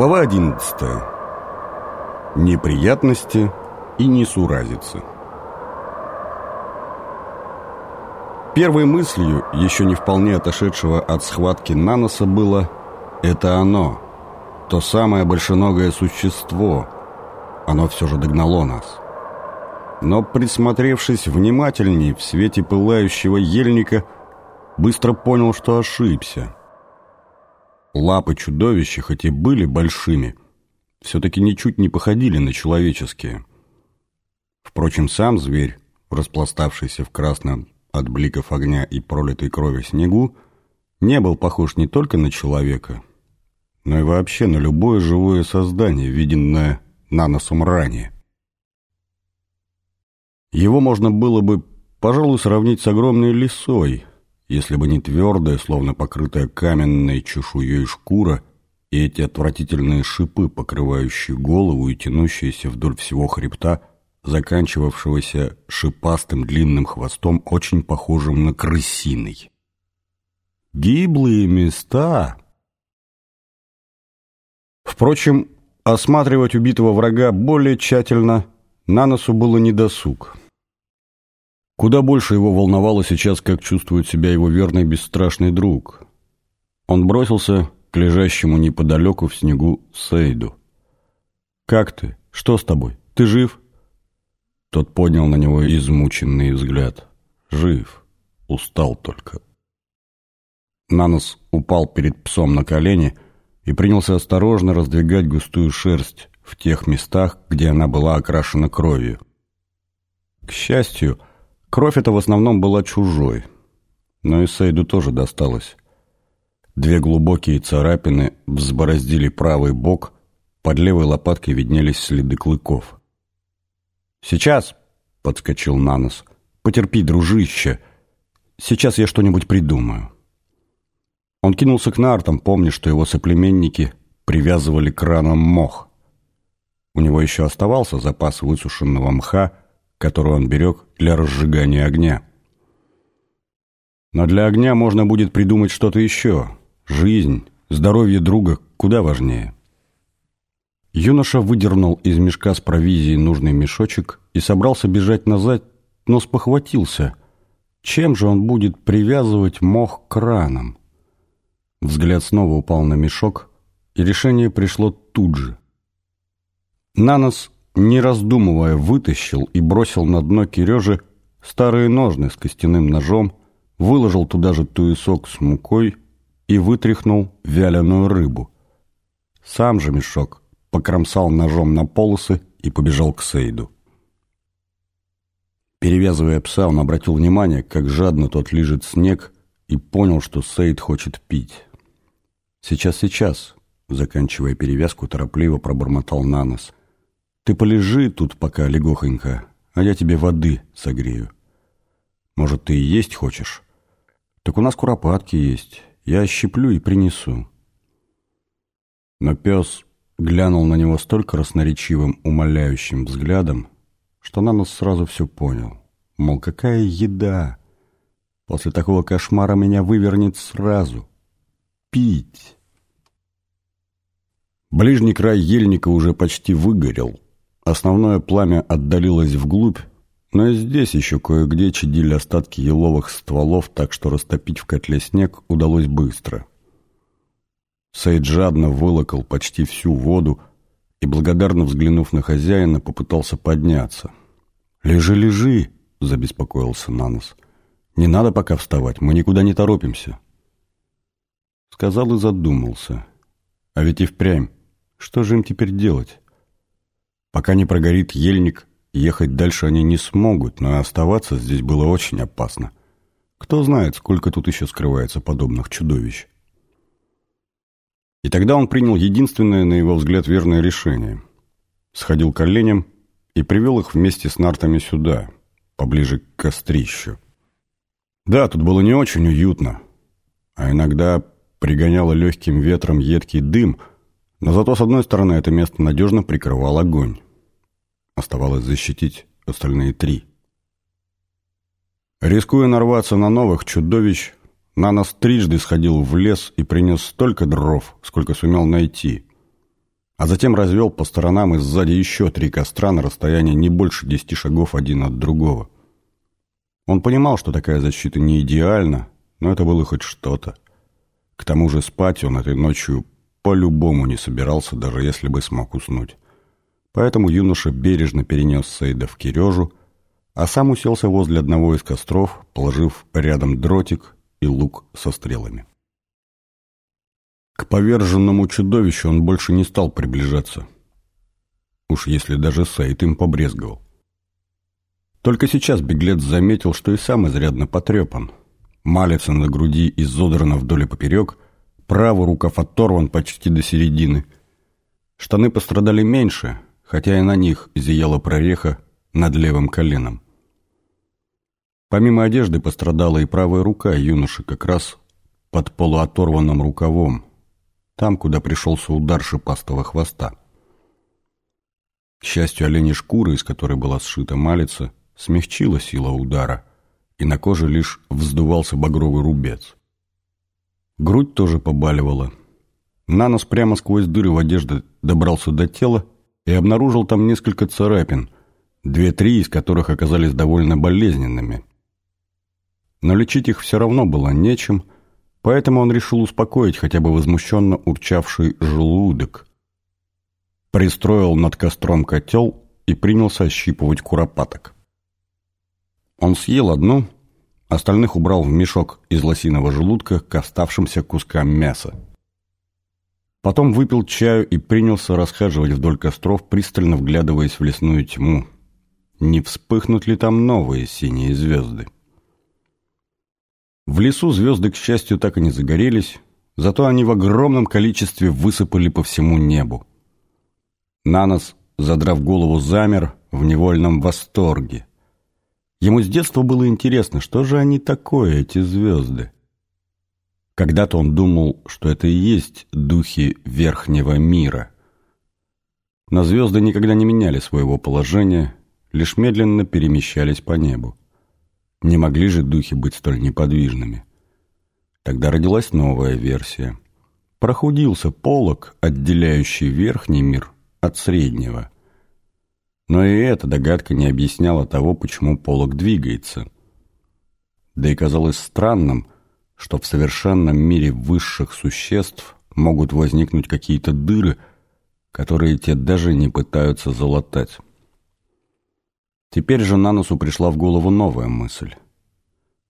Глава 11. Неприятности и несуразицы. Первой мыслью, еще не вполне отошедшего от схватки Наноса, было «это оно, то самое большеногое существо, оно все же догнало нас». Но, присмотревшись внимательней в свете пылающего ельника, быстро понял, что ошибся – Лапы чудовища, хоть и были большими, все-таки ничуть не походили на человеческие. Впрочем, сам зверь, распластавшийся в красном от бликов огня и пролитой крови снегу, не был похож не только на человека, но и вообще на любое живое создание, виденное наносом ранее. Его можно было бы, пожалуй, сравнить с огромной лисой, если бы не твердая, словно покрытая каменной чешуей шкура, и эти отвратительные шипы, покрывающие голову и тянущиеся вдоль всего хребта, заканчивавшегося шипастым длинным хвостом, очень похожим на крысиный. Гиблые места! Впрочем, осматривать убитого врага более тщательно на носу было недосуг. Куда больше его волновало сейчас, как чувствует себя его верный бесстрашный друг. Он бросился к лежащему неподалеку в снегу Сейду. «Как ты? Что с тобой? Ты жив?» Тот поднял на него измученный взгляд. «Жив. Устал только». Нанос упал перед псом на колени и принялся осторожно раздвигать густую шерсть в тех местах, где она была окрашена кровью. К счастью, Кровь эта в основном была чужой, но и Сейду тоже досталось. Две глубокие царапины взбороздили правый бок, под левой лопаткой виднелись следы клыков. «Сейчас!» — подскочил Нанос. «Потерпи, дружище! Сейчас я что-нибудь придумаю». Он кинулся к нартам, помня, что его соплеменники привязывали к ранам мох. У него еще оставался запас высушенного мха, которую он берег для разжигания огня. Но для огня можно будет придумать что-то еще. Жизнь, здоровье друга куда важнее. Юноша выдернул из мешка с провизией нужный мешочек и собрался бежать назад, но спохватился. Чем же он будет привязывать мох к ранам? Взгляд снова упал на мешок, и решение пришло тут же. Нанос не раздумывая, вытащил и бросил на дно Кирежи старые ножны с костяным ножом, выложил туда же туесок с мукой и вытряхнул вяленую рыбу. Сам же мешок покромсал ножом на полосы и побежал к Сейду. Перевязывая пса, он обратил внимание, как жадно тот лежит снег, и понял, что Сейд хочет пить. «Сейчас, сейчас», — заканчивая перевязку, торопливо пробормотал на нос — ты полежи тут пока легохонько, а я тебе воды согрею. Может, ты и есть хочешь? Так у нас куропатки есть. Я щиплю и принесу. Но пес глянул на него столь красноречивым, умоляющим взглядом, что Нанос сразу все понял. Мол, какая еда! После такого кошмара меня вывернет сразу. Пить! Ближний край ельника уже почти выгорел, Основное пламя отдалилось вглубь, но и здесь еще кое-где чадили остатки еловых стволов, так что растопить в котле снег удалось быстро. Сейд жадно вылокал почти всю воду и, благодарно взглянув на хозяина, попытался подняться. «Лежи, лежи!» — забеспокоился Нанос. «Не надо пока вставать, мы никуда не торопимся». Сказал и задумался. А ведь и впрямь, что же им теперь делать? Пока не прогорит ельник, ехать дальше они не смогут, но оставаться здесь было очень опасно. Кто знает, сколько тут еще скрывается подобных чудовищ. И тогда он принял единственное, на его взгляд, верное решение. Сходил к оленям и привел их вместе с нартами сюда, поближе к кострищу. Да, тут было не очень уютно, а иногда пригоняло легким ветром едкий дым – но зато, с одной стороны, это место надежно прикрывал огонь. Оставалось защитить остальные три. Рискуя нарваться на новых чудовищ, Нанос трижды сходил в лес и принес столько дров, сколько сумел найти. а затем развел по сторонам и сзади еще три костра на расстоянии не больше десяти шагов один от другого. Он понимал, что такая защита не идеальна, но это было хоть что-то. К тому же спать он этой ночью по-любому не собирался, даже если бы смог уснуть. Поэтому юноша бережно перенес Сейда в Кирежу, а сам уселся возле одного из костров, положив рядом дротик и лук со стрелами. К поверженному чудовищу он больше не стал приближаться. Уж если даже Сейд им побрезговал. Только сейчас беглец заметил, что и сам изрядно потрепан. Малица на груди изодрана вдоль и поперек, правый рукав оторван почти до середины. Штаны пострадали меньше, хотя и на них зияла прореха над левым коленом. Помимо одежды пострадала и правая рука юноши как раз под полуоторванным рукавом, там, куда пришелся удар шипастого хвоста. К счастью, оленей шкуры, из которой была сшита малица, смягчила сила удара, и на коже лишь вздувался багровый рубец. Грудь тоже побаливала. Нанос прямо сквозь дыры в одежде добрался до тела и обнаружил там несколько царапин, две-три из которых оказались довольно болезненными. Но лечить их все равно было нечем, поэтому он решил успокоить хотя бы возмущенно урчавший желудок. Пристроил над костром котел и принялся ощипывать куропаток. Он съел одну, остальных убрал в мешок из лосиного желудка к оставшимся кускам мяса. Потом выпил чаю и принялся расхаживать вдоль костров, пристально вглядываясь в лесную тьму. Не вспыхнут ли там новые синие звезды? В лесу звезды, к счастью, так и не загорелись, зато они в огромном количестве высыпали по всему небу. Нанос, задрав голову, замер в невольном восторге. Ему с детства было интересно, что же они такое, эти звезды. Когда-то он думал, что это и есть духи верхнего мира. Но звезды никогда не меняли своего положения, лишь медленно перемещались по небу. Не могли же духи быть столь неподвижными. Тогда родилась новая версия. Прохудился полог, отделяющий верхний мир от среднего – но и эта догадка не объясняла того, почему полог двигается. Да и казалось странным, что в совершенном мире высших существ могут возникнуть какие-то дыры, которые те даже не пытаются залатать. Теперь же на носу пришла в голову новая мысль.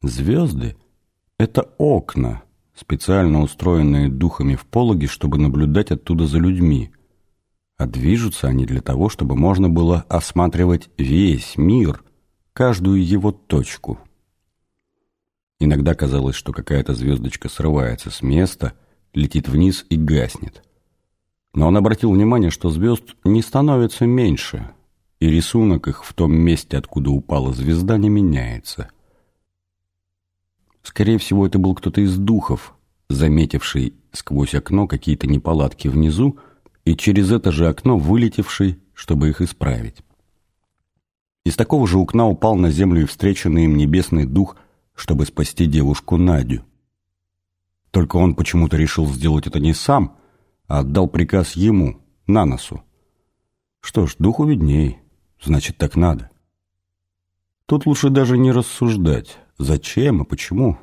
Звезды — это окна, специально устроенные духами в пологе, чтобы наблюдать оттуда за людьми — а движутся они для того, чтобы можно было осматривать весь мир, каждую его точку. Иногда казалось, что какая-то звездочка срывается с места, летит вниз и гаснет. Но он обратил внимание, что звезд не становится меньше, и рисунок их в том месте, откуда упала звезда, не меняется. Скорее всего, это был кто-то из духов, заметивший сквозь окно какие-то неполадки внизу, и через это же окно вылетевший, чтобы их исправить. Из такого же окна упал на землю и встреченный им небесный дух, чтобы спасти девушку Надю. Только он почему-то решил сделать это не сам, а отдал приказ ему, на носу. Что ж, духу видней, значит, так надо. Тут лучше даже не рассуждать, зачем и почему,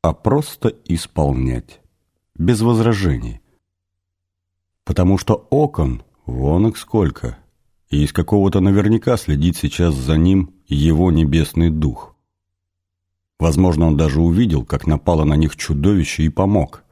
а просто исполнять, без возражений потому что окон, вон их сколько, и из какого-то наверняка следит сейчас за ним его небесный дух. Возможно, он даже увидел, как напало на них чудовище и помог.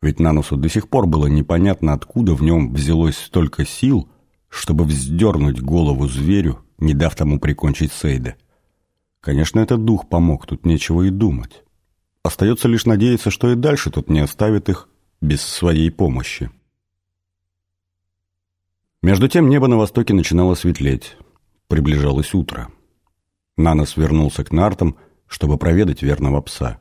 Ведь Нанусу до сих пор было непонятно, откуда в нем взялось столько сил, чтобы вздернуть голову зверю, не дав тому прикончить Сейда. Конечно, этот дух помог, тут нечего и думать. Остается лишь надеяться, что и дальше тот не оставит их без своей помощи. Между тем небо на востоке начинало светлеть. Приближалось утро. Нанос вернулся к нартам, чтобы проведать верного пса.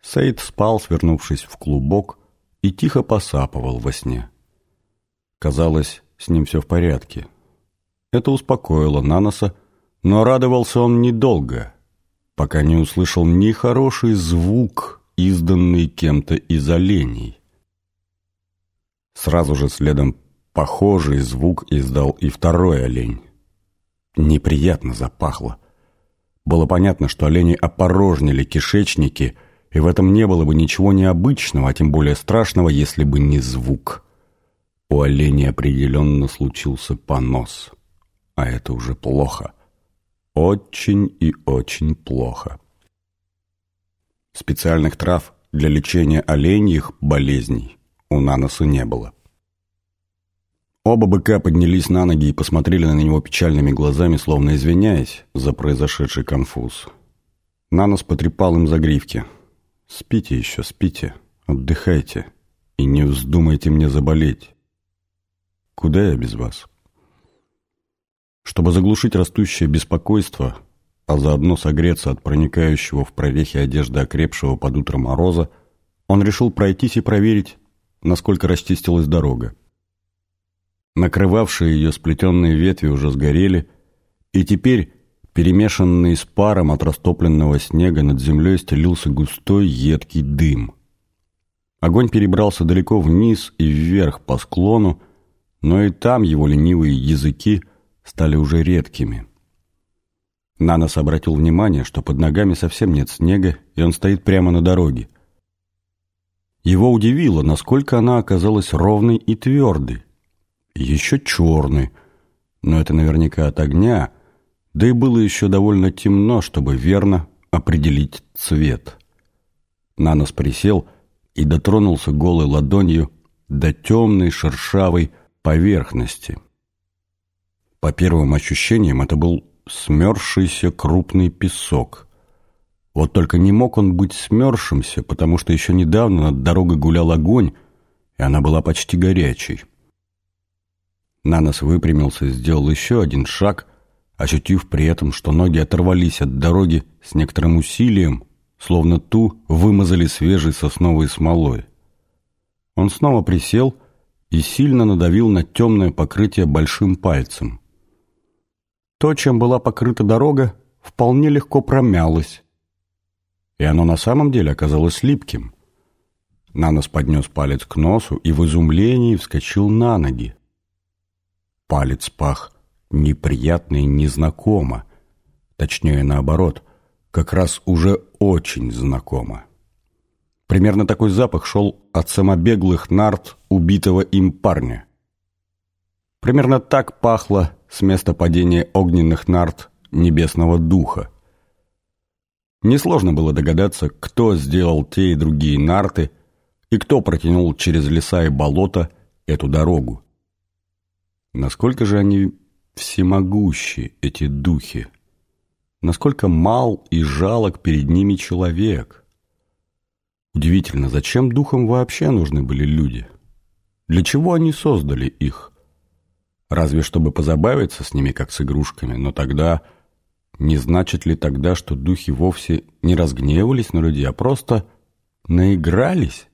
Сейд спал, свернувшись в клубок, и тихо посапывал во сне. Казалось, с ним все в порядке. Это успокоило Наноса, но радовался он недолго, пока не услышал нехороший звук, изданный кем-то из оленей. Сразу же следом похожий звук издал и второй олень. Неприятно запахло. Было понятно, что олени опорожнили кишечники, и в этом не было бы ничего необычного, а тем более страшного, если бы не звук. У оленя определенно случился понос. А это уже плохо. Очень и очень плохо. Специальных трав для лечения оленьих болезней у Наноса не было. Оба быка поднялись на ноги и посмотрели на него печальными глазами, словно извиняясь за произошедший конфуз. Нанос потрепал им загривки. «Спите еще, спите, отдыхайте и не вздумайте мне заболеть. Куда я без вас?» Чтобы заглушить растущее беспокойство, а заодно согреться от проникающего в прорехи одежды окрепшего под утро мороза, он решил пройтись и проверить, насколько расчистилась дорога. Накрывавшие ее сплетенные ветви уже сгорели, и теперь, перемешанный с паром от растопленного снега, над землей стелился густой едкий дым. Огонь перебрался далеко вниз и вверх по склону, но и там его ленивые языки стали уже редкими. Нанос обратил внимание, что под ногами совсем нет снега, и он стоит прямо на дороге. Его удивило, насколько она оказалась ровной и твердой. Еще черной, но это наверняка от огня, да и было еще довольно темно, чтобы верно определить цвет. Нанос присел и дотронулся голой ладонью до темной шершавой поверхности. По первым ощущениям это был смерзшийся крупный песок. Вот только не мог он быть смерзшимся, потому что еще недавно над дорогой гулял огонь, и она была почти горячей. Нанос выпрямился и сделал еще один шаг, ощутив при этом, что ноги оторвались от дороги с некоторым усилием, словно ту вымазали свежей сосновой смолой. Он снова присел и сильно надавил на темное покрытие большим пальцем. То, чем была покрыта дорога, вполне легко промялось. И оно на самом деле оказалось липким. Нанос поднес палец к носу и в изумлении вскочил на ноги. Палец пах неприятно и незнакомо. Точнее, наоборот, как раз уже очень знакомо. Примерно такой запах шел от самобеглых нарт убитого им парня. Примерно так пахло с места падения огненных нарт небесного духа. Несложно было догадаться, кто сделал те и другие нарты и кто протянул через леса и болота эту дорогу. Насколько же они всемогущи, эти духи? Насколько мал и жалок перед ними человек? Удивительно, зачем духам вообще нужны были люди? Для чего они создали их? Разве чтобы позабавиться с ними, как с игрушками, но тогда... Не значит ли тогда, что духи вовсе не разгневались на людей, а просто наигрались?